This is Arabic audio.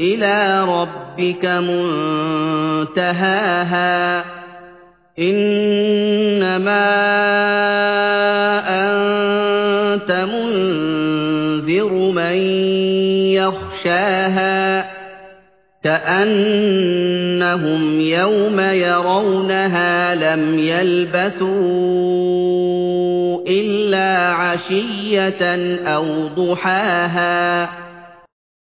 إلى ربك منتهاها إنما أنت منذر من يخشاها كأنهم يوم يرونها لم يلبثوا إلا عشية أو ضحاها